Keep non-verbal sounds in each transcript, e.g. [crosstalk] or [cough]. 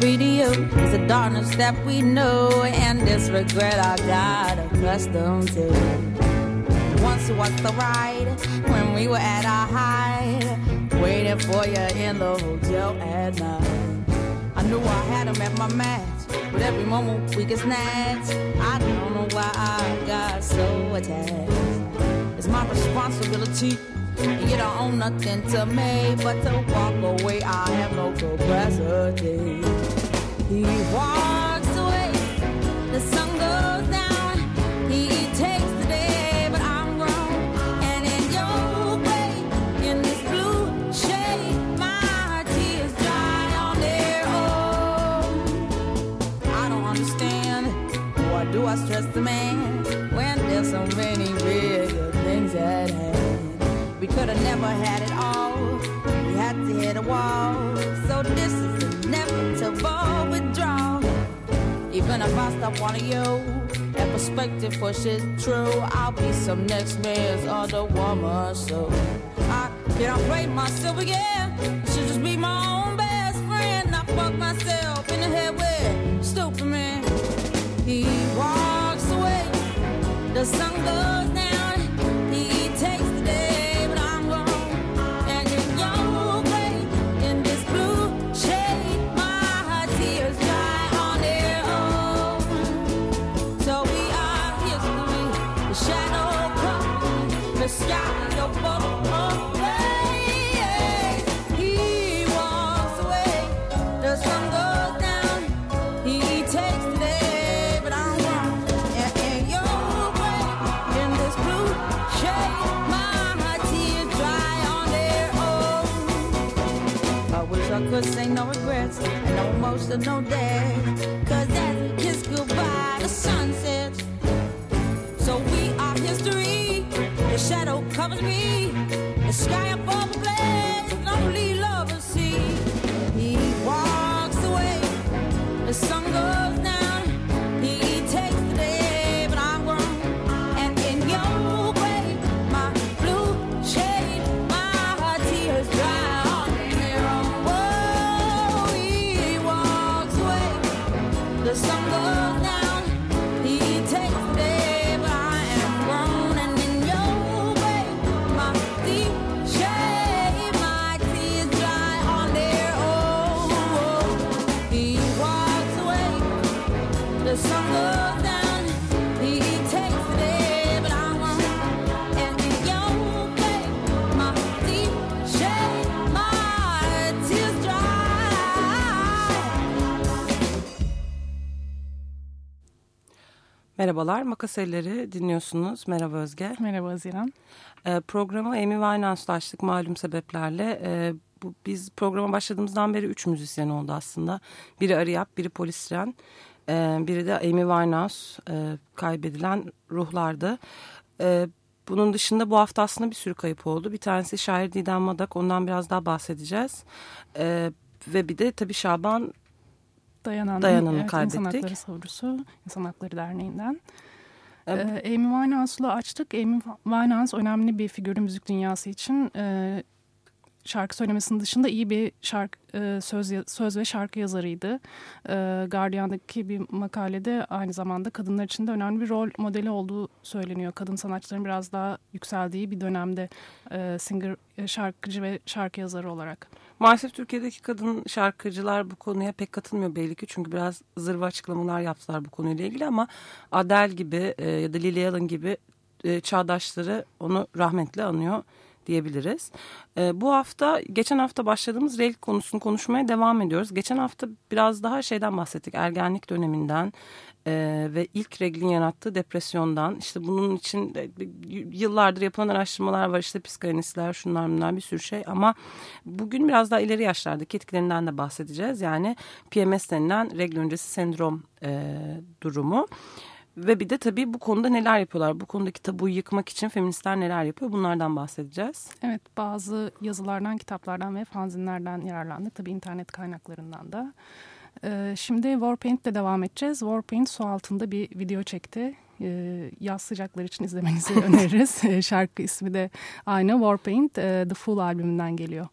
To is the darkness that we know and this regret I got accustomed to. Once was the ride when we were at our height, waiting for you in the hotel at night. I knew I had him at my match, but every moment we get snatched. I don't know why I got so attached. It's my responsibility you don't own nothing to me but to walk away. I have no capacity. He walks away, the sun never had it all. We had to hit a wall. So this is inevitable withdrawal. Even if I stop wanting you, that perspective pushes true. I'll be some next man's other woman. So I can't play myself again. I should just be my own best friend. I fuck myself in the head with stupid man. He walks away. The sun goes no day. Cause that's his goodbye the sunset. So we are history. The shadow covers me. The sky above the blaze. Don't. Merhabalar, Makas Elleri dinliyorsunuz. Merhaba Özge. Merhaba Haziran. Ee, programı Amy Winehouse'la açtık malum sebeplerle. Ee, bu, biz programa başladığımızdan beri üç müzisyen oldu aslında. Biri Ariyap, biri Polisren, e, biri de Amy Winehouse e, kaybedilen ruhlardı. E, bunun dışında bu hafta aslında bir sürü kayıp oldu. Bir tanesi şair Didem Madak, ondan biraz daha bahsedeceğiz. E, ve bir de tabii Şaban Dayanan, Dayanan'ı evet, kaybettik. İnsan Hakları Savurusu, İnsan Hakları Derneği'nden. Evet. Ee, Amy Winehouse'la açtık. Amy Winehouse önemli bir figürü müzik dünyası için. Ee, şarkı söylemesinin dışında iyi bir şarkı e, söz söz ve şarkı yazarıydı. E, Guardian'daki bir makalede aynı zamanda kadınlar için de önemli bir rol modeli olduğu söyleniyor. Kadın sanatçıların biraz daha yükseldiği bir dönemde e, singer, şarkıcı ve şarkı yazarı olarak. Maalesef Türkiye'deki kadın şarkıcılar bu konuya pek katılmıyor belli ki. Çünkü biraz zırva açıklamalar yaptılar bu konuyla ilgili ama Adele gibi ya da Lily Allen gibi çağdaşları onu rahmetle anıyor diyebiliriz. E, bu hafta geçen hafta başladığımız rel konusunu konuşmaya devam ediyoruz. Geçen hafta biraz daha şeyden bahsettik ergenlik döneminden e, ve ilk reglin yarattığı depresyondan işte bunun için yıllardır yapılan araştırmalar var işte psikanalistler şunlar bunlar bir sürü şey ama bugün biraz daha ileri yaşlardaki etkilerinden de bahsedeceğiz. Yani PMS denilen regl öncesi sendrom e, durumu. Ve bir de tabii bu konuda neler yapıyorlar? Bu konudaki tabuyu yıkmak için feministler neler yapıyor? Bunlardan bahsedeceğiz. Evet bazı yazılardan, kitaplardan ve fanzinlerden yararlandık. Tabii internet kaynaklarından da. Ee, şimdi Warpaint ile devam edeceğiz. Warpaint su altında bir video çekti. Ee, yaz sıcakları için izlemenizi [laughs] öneririz. Ee, şarkı ismi de aynı Warpaint e, The Full albümünden geliyor.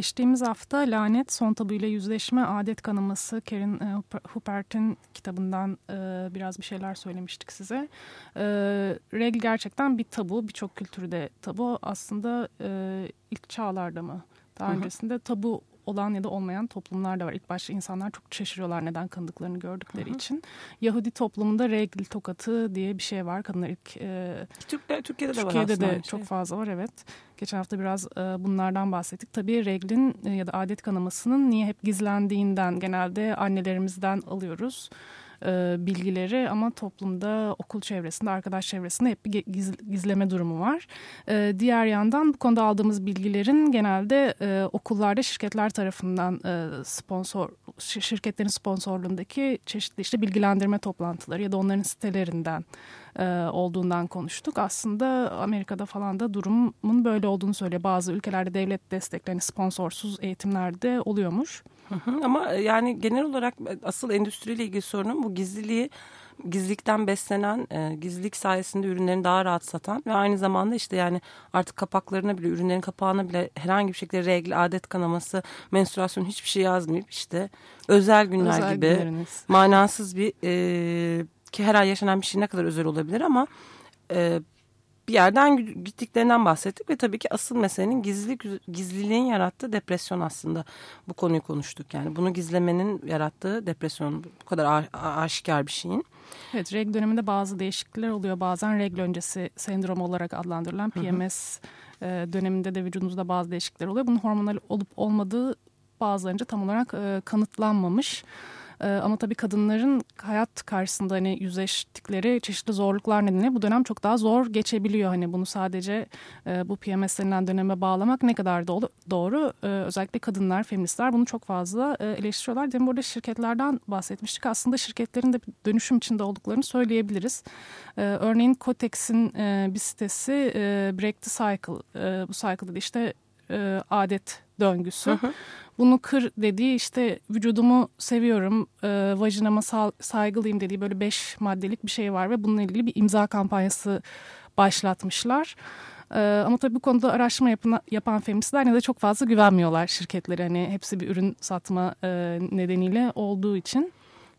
Geçtiğimiz hafta Lanet, Son Tabu ile Yüzleşme, Adet Kanaması Karen e, Huppert'in kitabından e, biraz bir şeyler söylemiştik size. E, regl gerçekten bir tabu, birçok kültürde tabu. Aslında ilk çağlarda mı? Daha öncesinde tabu olan ya da olmayan toplumlar da var. İlk başta insanlar çok şaşırıyorlar neden kanıdıklarını gördükleri hı hı. için. Yahudi toplumunda regl tokatı diye bir şey var. Kadınlar ilk e, Türkler, Türkiye'de de Türkiye'de var aslında. de çok şey. fazla var evet. Geçen hafta biraz e, bunlardan bahsettik. Tabii reglin e, ya da adet kanamasının niye hep gizlendiğinden genelde annelerimizden alıyoruz e, bilgileri ama toplumda okul çevresinde, arkadaş çevresinde hep bir giz, gizleme durumu var. E, diğer yandan bu konuda aldığımız bilgilerin genelde e, okullarda şirketler tarafından e, sponsor şirketlerin sponsorluğundaki çeşitli işte bilgilendirme toplantıları ya da onların sitelerinden e, olduğundan konuştuk. Aslında Amerika'da falan da durumun böyle olduğunu söylüyor. Bazı ülkelerde devlet desteklerini sponsorsuz eğitimlerde oluyormuş. Ama e, yani genel olarak e, asıl endüstriyle ilgili sorunun bu gizliliği gizlilikten beslenen, e, gizlilik sayesinde ürünlerini daha rahat satan ve aynı zamanda işte yani artık kapaklarına bile, ürünlerin kapağına bile herhangi bir şekilde regl, adet kanaması, menstruasyon hiçbir şey yazmayıp işte özel günler özel gibi günleriniz. manasız bir e, ki her ay yaşanan bir şey ne kadar özel olabilir ama e, bir yerden gittiklerinden bahsettik ve tabii ki asıl meselenin gizlilik gizliliğin yarattığı depresyon aslında bu konuyu konuştuk. Yani bunu gizlemenin yarattığı depresyon bu kadar aşikar bir şeyin. Evet reg döneminde bazı değişiklikler oluyor. Bazen reg öncesi sendrom olarak adlandırılan PMS hı hı. E, döneminde de vücudunuzda bazı değişiklikler oluyor. Bunun hormonal olup olmadığı bazılarınca tam olarak e, kanıtlanmamış. Ee, ama tabii kadınların hayat karşısında hani yüzleştikleri çeşitli zorluklar nedeniyle bu dönem çok daha zor geçebiliyor. Hani bunu sadece e, bu PMS denilen döneme bağlamak ne kadar doğru. doğru. E, özellikle kadınlar, feministler bunu çok fazla e, eleştiriyorlar. Demin burada şirketlerden bahsetmiştik. Aslında şirketlerin de dönüşüm içinde olduklarını söyleyebiliriz. E, örneğin Kotex'in e, bir sitesi e, Break the Cycle. E, bu cycle'da da işte e, adet döngüsü. Hı hı. Bunu kır dediği işte vücudumu seviyorum, e, vajinama saygılıyım dediği böyle beş maddelik bir şey var ve bununla ilgili bir imza kampanyası başlatmışlar. Ee, ama tabii bu konuda araştırma yapına, yapan feministler ne de çok fazla güvenmiyorlar şirketlere. Hani hepsi bir ürün satma e, nedeniyle olduğu için.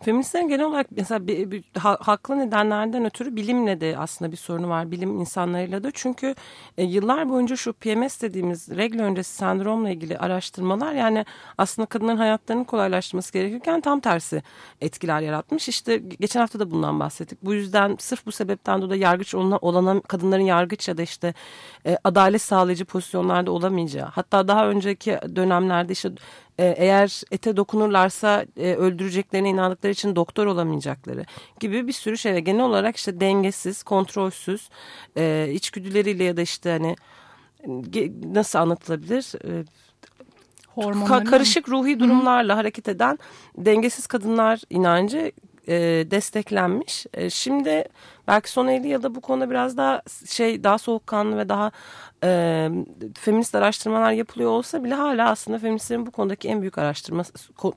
Feministlerin genel olarak mesela bir, bir, ha, haklı nedenlerden ötürü bilimle de aslında bir sorunu var. Bilim insanlarıyla da. Çünkü e, yıllar boyunca şu PMS dediğimiz regl öncesi sendromla ilgili araştırmalar yani aslında kadınların hayatlarını kolaylaştırması gerekirken tam tersi etkiler yaratmış. İşte geçen hafta da bundan bahsettik. Bu yüzden sırf bu sebepten dolayı yargıç olan, olan kadınların yargıç ya da işte e, adalet sağlayıcı pozisyonlarda olamayacağı. Hatta daha önceki dönemlerde işte eğer ete dokunurlarsa e, öldüreceklerine inandıkları için doktor olamayacakları gibi bir sürü şey. Genel olarak işte dengesiz, kontrolsüz, e, içgüdüleriyle ya da işte hani nasıl anlatılabilir? E, Ka karışık ruhi durumlarla Hı -hı. hareket eden dengesiz kadınlar inancı e, desteklenmiş. E, şimdi belki son 50 yılda bu konuda biraz daha şey daha soğukkanlı ve daha e, feminist araştırmalar yapılıyor olsa bile hala aslında feministlerin bu konudaki en büyük araştırma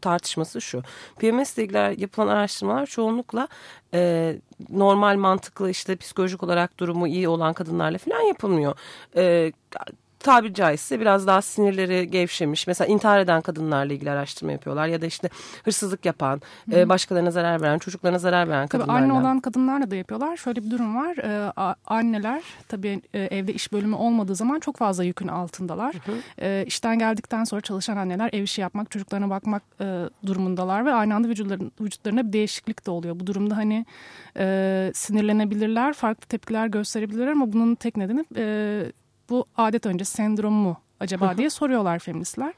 tartışması şu. PMS ile ilgili yapılan araştırmalar çoğunlukla e, normal mantıklı işte psikolojik olarak durumu iyi olan kadınlarla falan yapılmıyor. E, tabiri caizse biraz daha sinirleri gevşemiş. Mesela intihar eden kadınlarla ilgili araştırma yapıyorlar. Ya da işte hırsızlık yapan, Hı. e, başkalarına zarar veren, çocuklarına zarar veren tabii kadınlarla. Anne olan kadınlarla da yapıyorlar. Şöyle bir durum var. E, anneler tabii e, evde iş bölümü olmadığı zaman çok fazla yükün altındalar. Hı. E, işten geldikten sonra çalışan anneler ev işi yapmak, çocuklarına bakmak e, durumundalar ve aynı anda vücutların, vücutlarına bir değişiklik de oluyor. Bu durumda hani e, sinirlenebilirler, farklı tepkiler gösterebilirler ama bunun tek nedeni e, bu adet öncesi sendromu mu acaba diye soruyorlar feministler.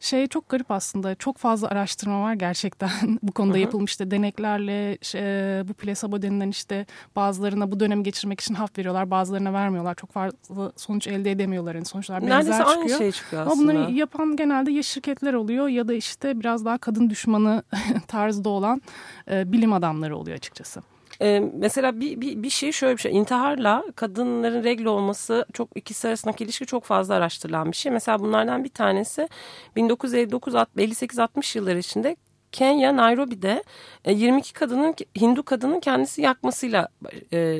Şey çok garip aslında. Çok fazla araştırma var gerçekten [laughs] bu konuda yapılmıştı. Deneklerle şey, bu plasebo denilen işte bazılarına bu dönemi geçirmek için hap veriyorlar. Bazılarına vermiyorlar. Çok fazla sonuç elde edemiyorlar. Yani sonuçlar benzer Neredeyse çıkıyor. aynı şey çıkıyor aslında. Ama bunları yapan genelde ya şirketler oluyor ya da işte biraz daha kadın düşmanı [laughs] tarzda olan e, bilim adamları oluyor açıkçası. Ee, mesela bir, bir, bir şey şöyle bir şey. İntiharla kadınların regl olması çok ikisi arasındaki ilişki çok fazla araştırılan bir şey. Mesela bunlardan bir tanesi 1959-58-60 yılları içinde Kenya, Nairobi'de 22 kadının Hindu kadının kendisi yakmasıyla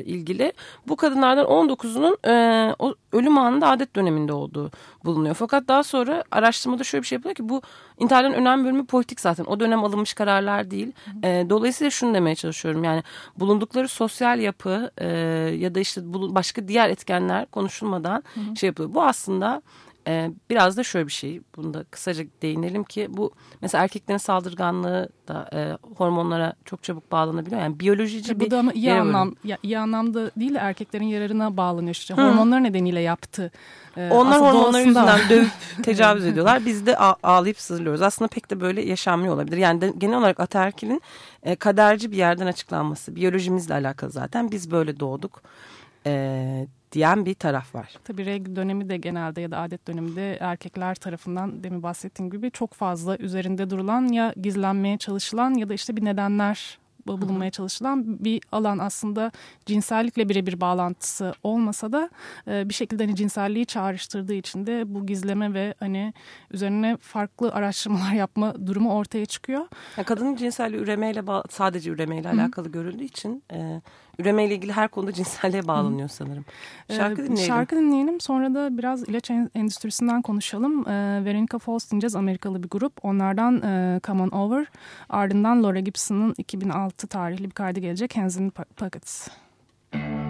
ilgili. Bu kadınlardan 19'unun o ölüm anında adet döneminde olduğu bulunuyor. Fakat daha sonra araştırmada şöyle bir şey yapılıyor ki bu intiharların önemli bölümü politik zaten. O dönem alınmış kararlar değil. dolayısıyla şunu demeye çalışıyorum. Yani bulundukları sosyal yapı ya da işte başka diğer etkenler konuşulmadan hı hı. şey yapılıyor. Bu aslında ee, biraz da şöyle bir şey, bunu da kısaca değinelim ki bu mesela erkeklerin saldırganlığı da e, hormonlara çok çabuk bağlanabiliyor. Yani biyolojici bu bir... Bu da ama iyi, anlam, ya, iyi anlamda değil de erkeklerin yararına bağlanıyor. İşte hormonlar nedeniyle yaptı. Ee, Onlar hormonlar yüzünden dövüp [laughs] tecavüz ediyorlar. Biz de ağlayıp sızlıyoruz. Aslında pek de böyle yaşanmıyor olabilir. Yani de, genel olarak ataerkilin e, kaderci bir yerden açıklanması. Biyolojimizle alakalı zaten. Biz böyle doğduk. E, diyen bir taraf var. Tabii regl dönemi de genelde ya da adet döneminde erkekler tarafından demin bahsettiğim gibi çok fazla üzerinde durulan ya gizlenmeye çalışılan ya da işte bir nedenler bulunmaya çalışılan bir alan aslında cinsellikle birebir bağlantısı olmasa da e, bir şekilde hani cinselliği çağrıştırdığı için de bu gizleme ve hani üzerine farklı araştırmalar [laughs] yapma durumu ortaya çıkıyor. Yani kadının cinselliği üremeyle sadece üremeyle alakalı görüldüğü için e, üremeyle ilgili her konuda cinselliğe bağlanıyor sanırım. Ee, şarkı dinleyelim. Şarkı dinleyelim sonra da biraz ilaç endüstrisinden konuşalım. Ee, Veronica Falls dinleyeceğiz Amerikalı bir grup. Onlardan e, Come On Over ardından Laura Gibson'ın 2006 tarihli bir kaydı gelecek Hands in Pockets. Müzik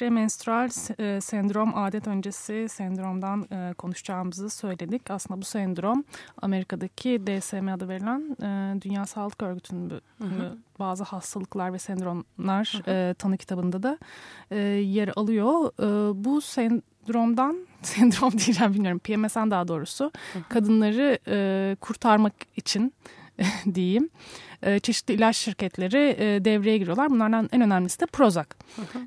Premenstrüel s- e, sendrom adet öncesi sendromdan e, konuşacağımızı söyledik. Aslında bu sendrom Amerika'daki DSM adı verilen e, Dünya Sağlık Örgütü'nün bazı hastalıklar ve sendromlar e, tanı kitabında da e, yer alıyor. E, bu sendromdan [laughs] sendrom diyeceğim bilmiyorum PMS'den daha doğrusu kadınları e, kurtarmak için [laughs] diyeyim e, çeşitli ilaç şirketleri e, devreye giriyorlar. Bunlardan en önemlisi de Prozac.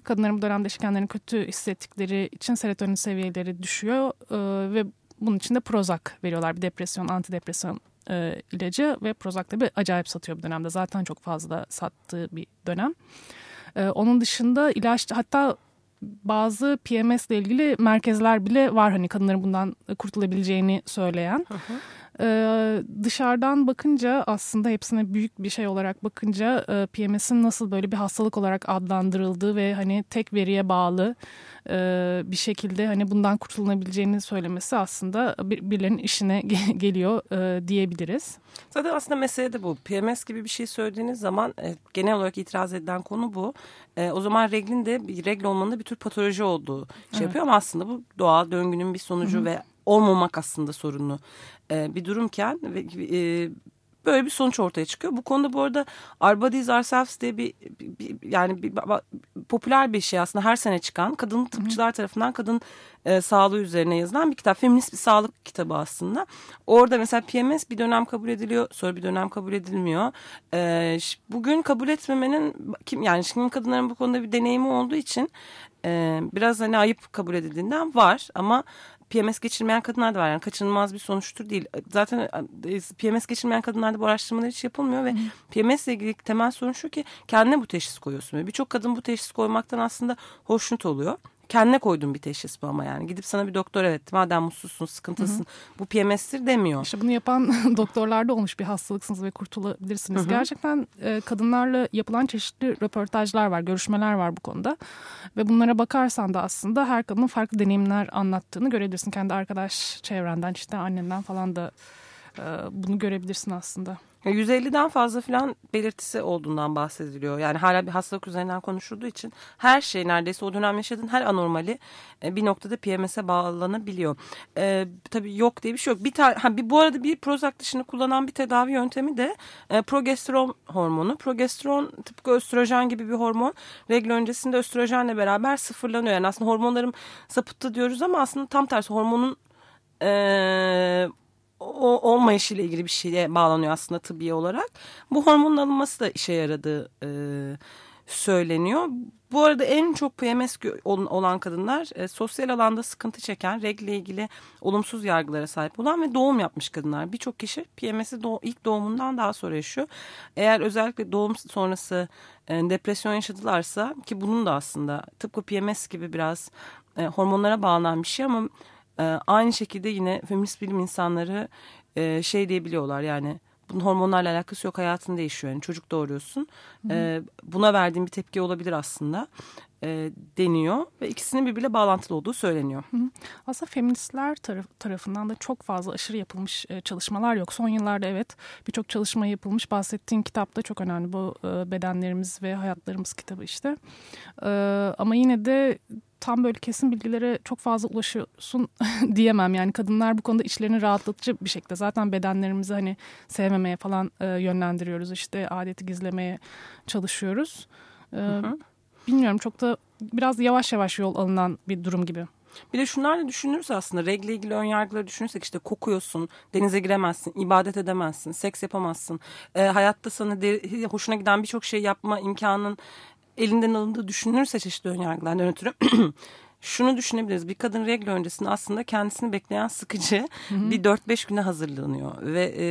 Kadınların bu dönemde işte kendilerini kötü hissettikleri için serotonin seviyeleri düşüyor e, ve bunun için de Prozac veriyorlar. Bir depresyon, antidepresyon e, ilacı ve Prozac da bir acayip satıyor bu dönemde. Zaten çok fazla sattığı bir dönem. E, onun dışında ilaç hatta bazı PMS ile ilgili merkezler bile var hani kadınların bundan kurtulabileceğini söyleyen. Ee, dışarıdan bakınca aslında hepsine büyük bir şey olarak bakınca e, PMS'in nasıl böyle bir hastalık olarak adlandırıldığı ve hani tek veriye bağlı e, bir şekilde hani bundan kurtulunabileceğini söylemesi aslında bir, birilerinin işine [laughs] ge- geliyor e, diyebiliriz. Zaten aslında mesele de bu. PMS gibi bir şey söylediğiniz zaman e, genel olarak itiraz edilen konu bu. E, o zaman reglin de regl olmanın da bir tür patoloji olduğu şey Evet. yapıyor ama aslında bu doğal döngünün bir sonucu ve olmamak aslında sorunlu e, bir durumken ve e, böyle bir sonuç ortaya çıkıyor. Bu konuda bu arada Our Bodies Ourselves diye bir, bir- yani bir, popüler bir şey aslında her sene çıkan kadın tıpçılar tarafından kadın e, sağlığı üzerine yazılan bir kitap. Feminist bir sağlık kitabı aslında. Orada mesela PMS bir dönem kabul ediliyor sonra bir dönem kabul edilmiyor. E, bugün kabul etmemenin kim yani şimdi kadınların bu konuda bir deneyimi olduğu için e, biraz hani ayıp kabul edildiğinden var ama PMS geçirmeyen kadınlar da var. Yani kaçınılmaz bir sonuçtur değil. Zaten e, PMS geçirmeyen kadınlarda bu araştırmalar hiç yapılmıyor ve PMS ile ilgili temel sorun şu ki kendine bu teşhis koyuyorsun. Birçok kadın bu teşhis koymaktan aslında hoşnut oluyor kendine koyduğun bir teşhis bu ama yani. Gidip sana bir doktor evet madem mutsuzsun, sıkıntısın bu PMS'tir demiyor. İşte bunu yapan [laughs] doktorlarda olmuş bir hastalıksınız ve kurtulabilirsiniz. Hı hı. Gerçekten e, kadınlarla yapılan çeşitli röportajlar var, görüşmeler var bu konuda. Ve bunlara bakarsan da aslında her kadının farklı deneyimler anlattığını görebilirsin. Kendi arkadaş çevrenden işte annenden falan da e, bunu görebilirsin aslında. 150'den fazla falan belirtisi olduğundan bahsediliyor. Yani hala bir hastalık üzerinden konuşulduğu için her şey neredeyse o dönem yaşadığın her anormali e, bir noktada PMS'e bağlanabiliyor. Ee, tabii yok diye bir şey yok. Bir ha, bir, bu arada bir Prozac dışında kullanan bir tedavi yöntemi de e, progesteron hormonu. Progesteron tıpkı östrojen gibi bir hormon. Regl öncesinde östrojenle beraber sıfırlanıyor. Yani aslında hormonlarım sapıttı diyoruz ama aslında tam tersi hormonun e, o, olmayışıyla ilgili bir şeye bağlanıyor aslında tıbbi olarak. Bu hormonun alınması da işe yaradığı e, söyleniyor. Bu arada en çok PMS olan kadınlar e, sosyal alanda sıkıntı çeken, regle ilgili olumsuz yargılara sahip olan ve doğum yapmış kadınlar. Birçok kişi PMS'i doğ- ilk doğumundan daha sonra yaşıyor. Eğer özellikle doğum sonrası e, depresyon yaşadılarsa ki bunun da aslında tıpkı PMS gibi biraz e, hormonlara bağlanan bir şey ama aynı şekilde yine feminist bilim insanları e, şey diyebiliyorlar yani bunun hormonlarla alakası yok hayatın değişiyor. Yani çocuk doğuruyorsun. E, buna verdiğin bir tepki olabilir aslında e, deniyor ve ikisinin birbiriyle bağlantılı olduğu söyleniyor. Aslında feministler taraf, tarafından da çok fazla aşırı yapılmış e, çalışmalar yok. Son yıllarda evet birçok çalışma yapılmış. Bahsettiğin kitap da çok önemli. Bu e, Bedenlerimiz ve Hayatlarımız kitabı işte. E, ama yine de tam böyle kesin bilgilere çok fazla ulaşıyorsun [laughs] diyemem. Yani kadınlar bu konuda içlerini rahatlatıcı bir şekilde zaten bedenlerimizi hani sevmemeye falan e, yönlendiriyoruz. İşte adeti gizlemeye çalışıyoruz. E, hı. Bilmiyorum çok da biraz yavaş yavaş yol alınan bir durum gibi. Bir de şunlar da düşünürüz aslında regle ilgili ön yargıları düşünürsek işte kokuyorsun, denize giremezsin, ibadet edemezsin, seks yapamazsın. E, hayatta sana de, hoşuna giden birçok şey yapma imkanın elinden alındığı düşünülürse çeşitli ön yargılardan ötürü [clears throat] şunu düşünebiliriz. Bir kadın regle öncesinde aslında kendisini bekleyen sıkıcı bir 4-5 güne hazırlanıyor. Ve e,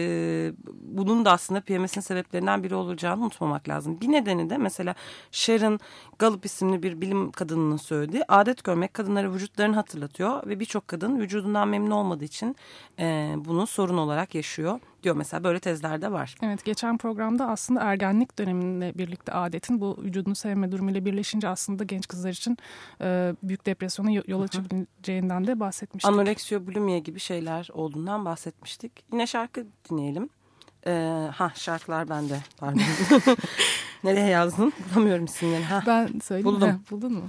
bunun da aslında PMS'in sebeplerinden biri olacağını unutmamak lazım. Bir nedeni de mesela Sharon Gallup isimli bir bilim kadınının söylediği adet görmek kadınlara vücutlarını hatırlatıyor. Ve birçok kadın vücudundan memnun olmadığı için e, bunu sorun olarak yaşıyor diyor mesela böyle tezler de var. Evet geçen programda aslında ergenlik döneminle birlikte adetin bu vücudunu sevme durumuyla birleşince aslında genç kızlar için e, büyük depresyona yo- yol açabileceğinden de bahsetmiştik. Anoreksiyo, bulimia gibi şeyler olduğundan bahsetmiştik. Yine şarkı dinleyelim. Ee, ha şarkılar bende pardon. [laughs] Nereye yazdın? Bulamıyorum isimlerini. Ha. Ben söyleyeyim. Buldum. Heh, buldun mu?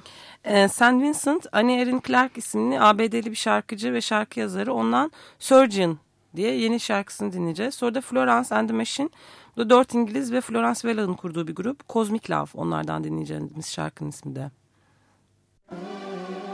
Ee, St. Vincent, Annie Erin Clark isimli ABD'li bir şarkıcı ve şarkı yazarı. Ondan Surgeon diye yeni şarkısını dinleyeceğiz. Sonra da Florence and the Machine. Bu da dört İngiliz ve Florence Vella'nın kurduğu bir grup. Cosmic Love onlardan dinleyeceğimiz şarkının ismi de. I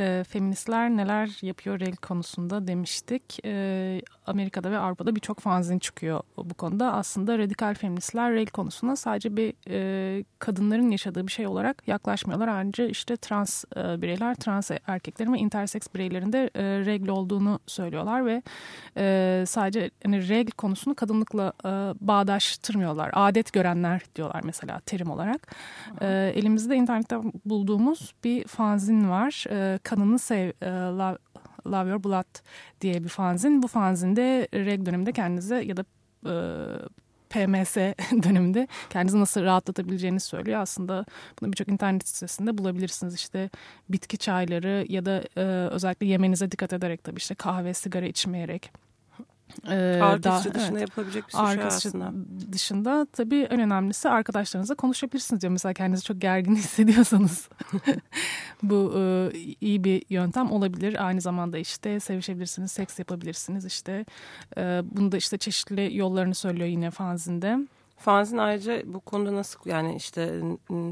e, feministler neler yapıyor rel konusunda demiştik. E, Amerika'da ve Avrupa'da birçok fanzin çıkıyor bu konuda. Aslında radikal feministler rel konusuna sadece bir e, kadınların yaşadığı bir şey olarak yaklaşmıyorlar. Ayrıca işte trans e, bireyler, trans erkeklerin ve interseks bireylerin de e, regl olduğunu söylüyorlar ve e, sadece hani regl konusunu kadınlıkla e, bağdaştırmıyorlar. Adet görenler diyorlar mesela terim olarak. E, elimizde internette bulduğumuz bir fanzin var. E, Kanını Sev, e, Love, Love Your Blood diye bir fanzin. Bu fanzinde reg döneminde kendinize ya da e, PMS [laughs] döneminde kendinizi nasıl rahatlatabileceğini söylüyor. Aslında bunu birçok internet sitesinde bulabilirsiniz. İşte bitki çayları ya da e, özellikle yemenize dikkat ederek tabii işte kahve, sigara içmeyerek ee, kesici dışında evet, yapabilecek bir şey aslında. dışında tabii en önemlisi arkadaşlarınızla konuşabilirsiniz diyor. Mesela kendinizi çok gergin [laughs] hissediyorsanız [laughs] bu e, iyi bir yöntem olabilir. Aynı zamanda işte sevişebilirsiniz, seks yapabilirsiniz. İşte e, bunu da işte çeşitli yollarını söylüyor yine fanzinde. Fanzin ayrıca bu konuda nasıl yani işte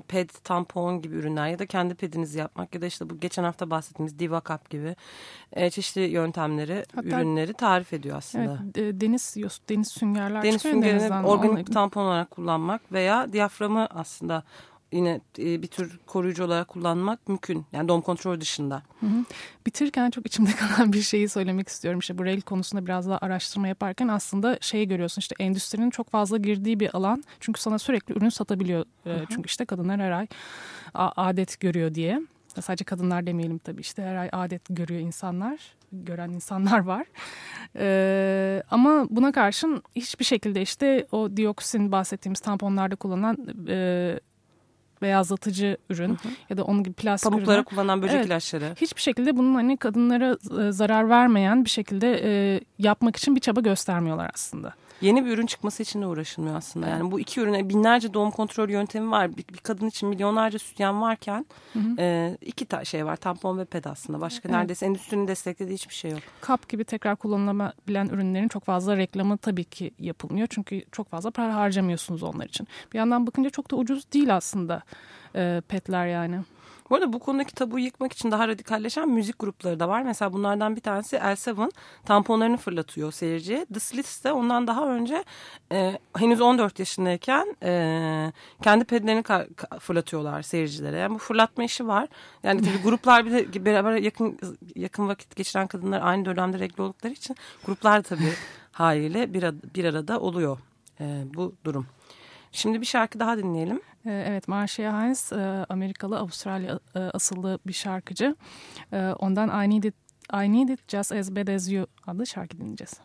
ped, tampon gibi ürünler ya da kendi pedinizi yapmak ya da işte bu geçen hafta bahsettiğimiz Diva Cup gibi e, çeşitli yöntemleri, Hatta, ürünleri tarif ediyor aslında. Evet, deniz deniz süngerler deniz süngerini organik tampon olarak kullanmak veya diyaframı aslında yine e, bir tür koruyucu olarak kullanmak mümkün. Yani doğum kontrol dışında. Hı hı. Bitirirken çok içimde [laughs] kalan bir şeyi söylemek istiyorum. İşte bu rail konusunda biraz daha araştırma yaparken aslında şeyi görüyorsun işte endüstrinin çok fazla girdiği bir alan. Çünkü sana sürekli ürün satabiliyor. Hı hı. Çünkü işte kadınlar her ay adet görüyor diye. Sadece kadınlar demeyelim tabii işte her ay adet görüyor insanlar gören insanlar var. Ee, ama buna karşın hiçbir şekilde işte o dioksin bahsettiğimiz tamponlarda kullanılan e, beyazlatıcı ürün hı hı. ya da onun gibi plastik Pamuklara ürünler. kullanılan böcek evet, ilaçları. Hiçbir şekilde bunun hani kadınlara e, zarar vermeyen bir şekilde e, yapmak için bir çaba göstermiyorlar aslında yeni bir ürün çıkması için de uğraşılmıyor aslında. Yani bu iki ürüne binlerce doğum kontrol yöntemi var. Bir, bir kadın için milyonlarca sütyen varken hı hı. E, iki ta şey var tampon ve ped aslında. Başka evet. neredeyse endüstrinin desteklediği hiçbir şey yok. Kap gibi tekrar kullanılabilen ürünlerin çok fazla reklamı tabii ki yapılmıyor. Çünkü çok fazla para harcamıyorsunuz onlar için. Bir yandan bakınca çok da ucuz değil aslında e, petler yani. Bu arada bu konudaki tabuyu yıkmak için daha radikalleşen müzik grupları da var. Mesela bunlardan bir tanesi L7 tamponlarını fırlatıyor seyirciye. The Slits de ondan daha önce e, henüz 14 yaşındayken e, kendi pedlerini fırlatıyorlar seyircilere. Yani bu fırlatma işi var. Yani tabii gruplar bir de [laughs] beraber yakın yakın vakit geçiren kadınlar aynı dönemde regl oldukları için gruplar tabii haliyle bir, bir arada oluyor e, bu durum. Şimdi bir şarkı daha dinleyelim. Ee, evet, Marcia Hines Amerikalı Avustralya e, asıllı bir şarkıcı. E, ondan I Need It, I Need It Just As Bad As You adlı şarkı dinleyeceğiz.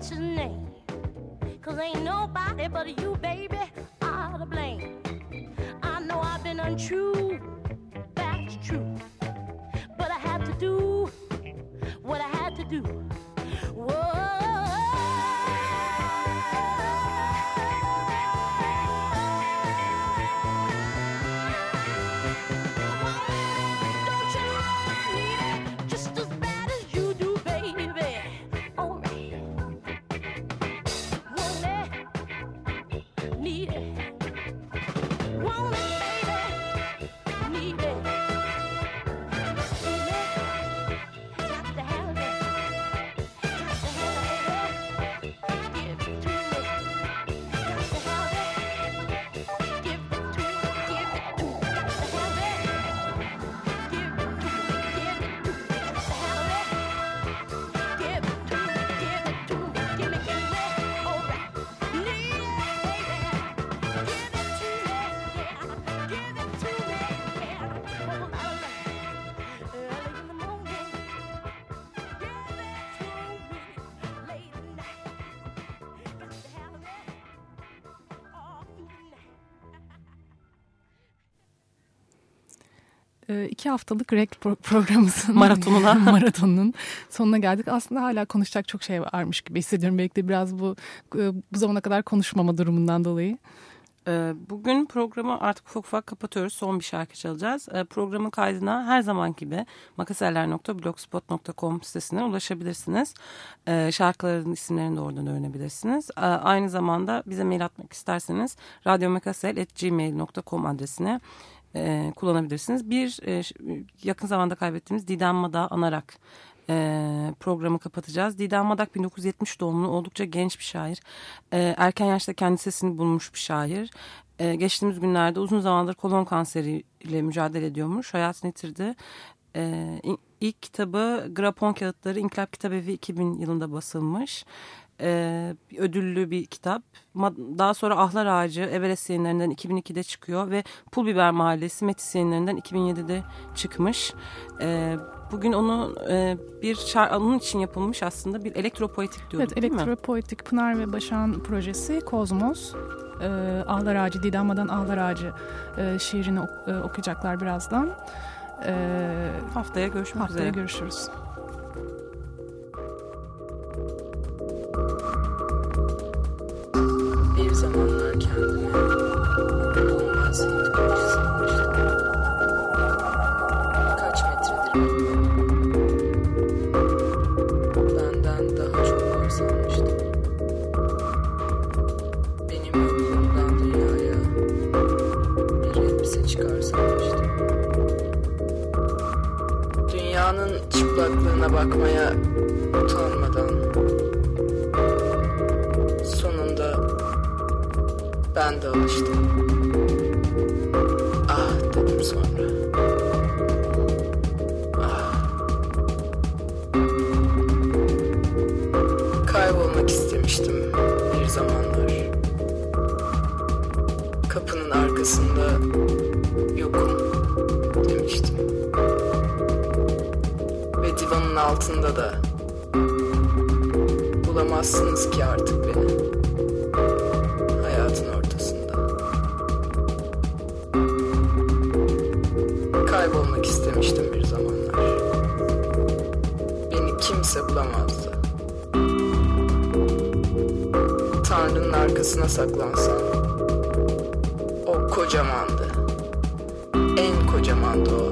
真美 iki haftalık pro- programımızın Maratonuna. [laughs] maratonunun sonuna geldik. Aslında hala konuşacak çok şey varmış gibi hissediyorum. Belki de biraz bu e, bu zamana kadar konuşmama durumundan dolayı. Ee, Bugün programı artık ufak ufak kapatıyoruz. Son bir şarkı çalacağız. Ee, Programın kaydına her zaman gibi makaseller.blogspot.com sitesinden ulaşabilirsiniz. Ee, Şarkıların isimlerini de oradan öğrenebilirsiniz. Ee, Aynı zamanda bize mail atmak isterseniz radyomakasel.gmail.com adresine e, kullanabilirsiniz. Bir e, ş- yakın zamanda kaybettiğimiz Didem Mada anarak e, programı kapatacağız. Didem Madak 1970 doğumlu oldukça genç bir şair. E, erken yaşta kendi sesini bulmuş bir şair. E, geçtiğimiz günlerde uzun zamandır kolon kanseriyle mücadele ediyormuş. Hayatını yitirdi. E, ilk kitabı Grapon Kağıtları İnkılap Kitabevi 2000 yılında basılmış. E, ödüllü bir kitap. Daha sonra Ahlar Ağacı Everest yayınlarından 2002'de çıkıyor ve Pul Biber Mahallesi Metis yayınlarından 2007'de çıkmış. E, bugün onu e, bir şar- onun için yapılmış aslında bir elektropoetik diyorduk Evet, değil mi? Elektropoetik Pınar ve Başak'ın projesi Kozmos. Ee, Ahlar Ağacı, Didama'dan Ahlar Ağacı e, şiirini ok- e, okuyacaklar birazdan. Ee, Haftaya görüşmek haftaya üzere. görüşürüz. Çıplaklığına bakmaya utanmadan sonunda ben de alıştım. Ah dedim sonra. Ah. Kaybolmak istemiştim bir zamanlar. Kapının arkasında altında da bulamazsınız ki artık beni hayatın ortasında. Kaybolmak istemiştim bir zamanlar. Beni kimse bulamazdı. Tanrı'nın arkasına saklansam, o kocamandı. En kocamandı o.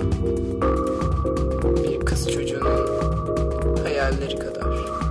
hayalleri kadar.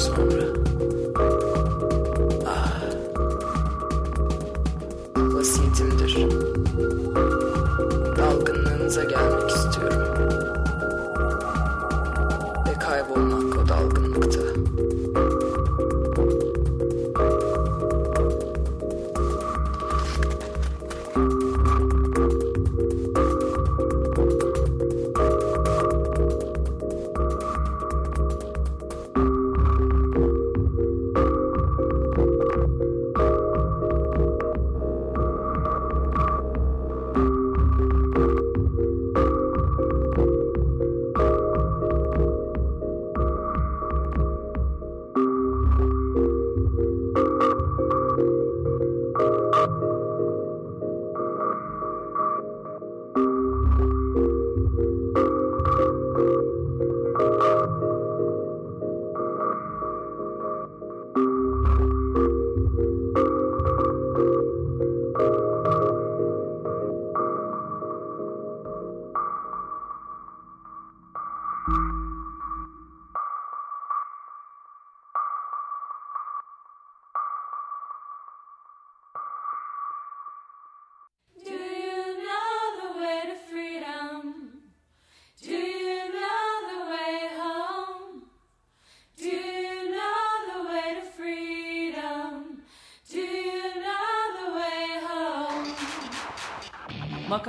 Sombra.